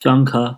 专科